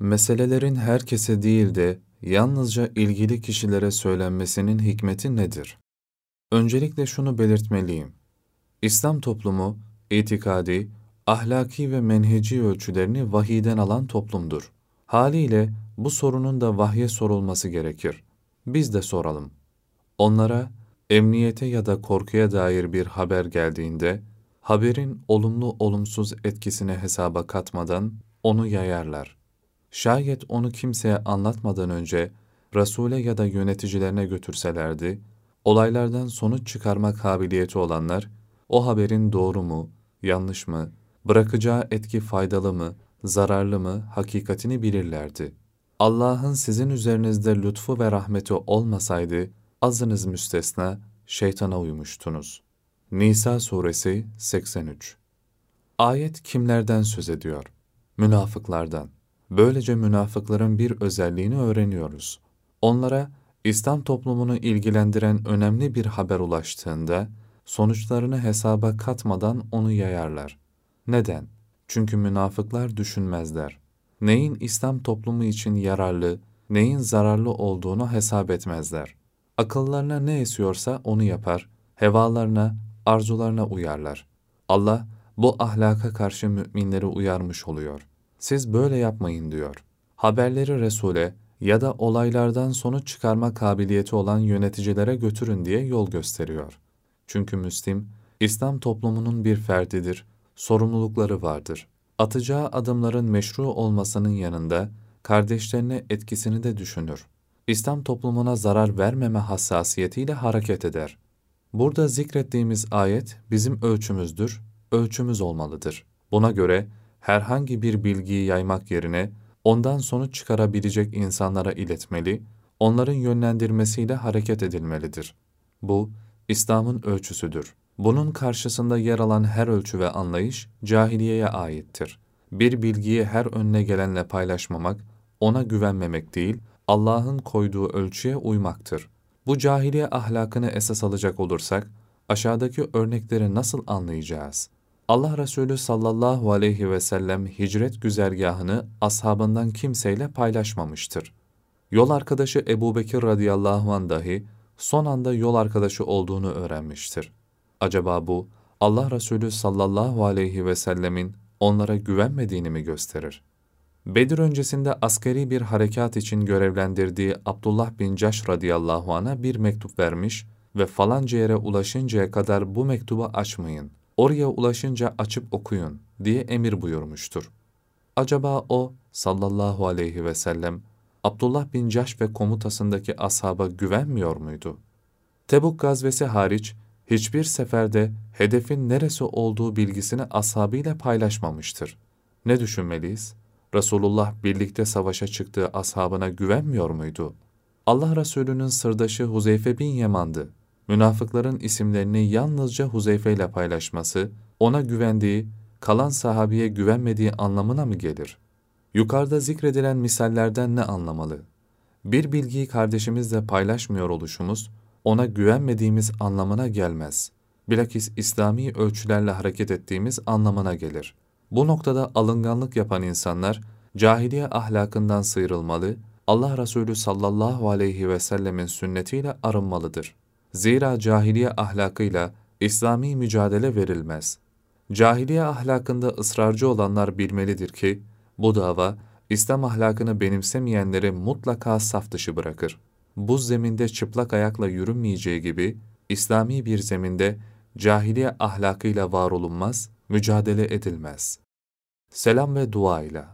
Meselelerin herkese değil de yalnızca ilgili kişilere söylenmesinin hikmeti nedir? Öncelikle şunu belirtmeliyim. İslam toplumu, itikadi, ahlaki ve menheci ölçülerini vahiden alan toplumdur. Haliyle bu sorunun da vahye sorulması gerekir. Biz de soralım. Onlara emniyete ya da korkuya dair bir haber geldiğinde, haberin olumlu olumsuz etkisine hesaba katmadan onu yayarlar. Şayet onu kimseye anlatmadan önce Resul'e ya da yöneticilerine götürselerdi, olaylardan sonuç çıkarma kabiliyeti olanlar, o haberin doğru mu, yanlış mı, bırakacağı etki faydalı mı, zararlı mı, hakikatini bilirlerdi. Allah'ın sizin üzerinizde lütfu ve rahmeti olmasaydı, azınız müstesna, şeytana uymuştunuz. Nisa suresi 83 Ayet kimlerden söz ediyor? Münafıklardan. Böylece münafıkların bir özelliğini öğreniyoruz. Onlara İslam toplumunu ilgilendiren önemli bir haber ulaştığında, sonuçlarını hesaba katmadan onu yayarlar. Neden? Çünkü münafıklar düşünmezler. Neyin İslam toplumu için yararlı, neyin zararlı olduğunu hesap etmezler. Akıllarına ne esiyorsa onu yapar, hevalarına, arzularına uyarlar. Allah bu ahlaka karşı müminleri uyarmış oluyor. Siz böyle yapmayın diyor. Haberleri Resul'e ya da olaylardan sonuç çıkarma kabiliyeti olan yöneticilere götürün diye yol gösteriyor. Çünkü Müslim, İslam toplumunun bir ferdidir, sorumlulukları vardır. Atacağı adımların meşru olmasının yanında kardeşlerine etkisini de düşünür. İslam toplumuna zarar vermeme hassasiyetiyle hareket eder. Burada zikrettiğimiz ayet bizim ölçümüzdür, ölçümüz olmalıdır. Buna göre herhangi bir bilgiyi yaymak yerine ondan sonuç çıkarabilecek insanlara iletmeli, onların yönlendirmesiyle hareket edilmelidir. Bu, İslam'ın ölçüsüdür. Bunun karşısında yer alan her ölçü ve anlayış cahiliyeye aittir. Bir bilgiyi her önüne gelenle paylaşmamak, ona güvenmemek değil, Allah'ın koyduğu ölçüye uymaktır. Bu cahiliye ahlakını esas alacak olursak, aşağıdaki örnekleri nasıl anlayacağız? Allah Resulü sallallahu aleyhi ve sellem hicret güzergahını ashabından kimseyle paylaşmamıştır. Yol arkadaşı Ebu Bekir radıyallahu anh dahi son anda yol arkadaşı olduğunu öğrenmiştir. Acaba bu Allah Resulü sallallahu aleyhi ve sellemin onlara güvenmediğini mi gösterir? Bedir öncesinde askeri bir harekat için görevlendirdiği Abdullah bin Caş radıyallahu anh'a bir mektup vermiş ve falanca yere ulaşıncaya kadar bu mektubu açmayın, oraya ulaşınca açıp okuyun diye emir buyurmuştur. Acaba o sallallahu aleyhi ve sellem Abdullah bin Caş ve komutasındaki ashaba güvenmiyor muydu? Tebuk gazvesi hariç hiçbir seferde hedefin neresi olduğu bilgisini ashabıyla paylaşmamıştır. Ne düşünmeliyiz? Resulullah birlikte savaşa çıktığı ashabına güvenmiyor muydu? Allah Resulü'nün sırdaşı Huzeyfe bin Yaman'dı. Münafıkların isimlerini yalnızca Huzeyfe ile paylaşması, ona güvendiği, kalan sahabiye güvenmediği anlamına mı gelir? Yukarıda zikredilen misallerden ne anlamalı? Bir bilgiyi kardeşimizle paylaşmıyor oluşumuz, ona güvenmediğimiz anlamına gelmez. Bilakis İslami ölçülerle hareket ettiğimiz anlamına gelir. Bu noktada alınganlık yapan insanlar, cahiliye ahlakından sıyrılmalı, Allah Resulü sallallahu aleyhi ve sellemin sünnetiyle arınmalıdır. Zira cahiliye ahlakıyla İslami mücadele verilmez. Cahiliye ahlakında ısrarcı olanlar bilmelidir ki, bu dava, İslam ahlakını benimsemeyenleri mutlaka saf dışı bırakır. Bu zeminde çıplak ayakla yürünmeyeceği gibi, İslami bir zeminde cahiliye ahlakıyla var olunmaz, mücadele edilmez. Selam ve dua ile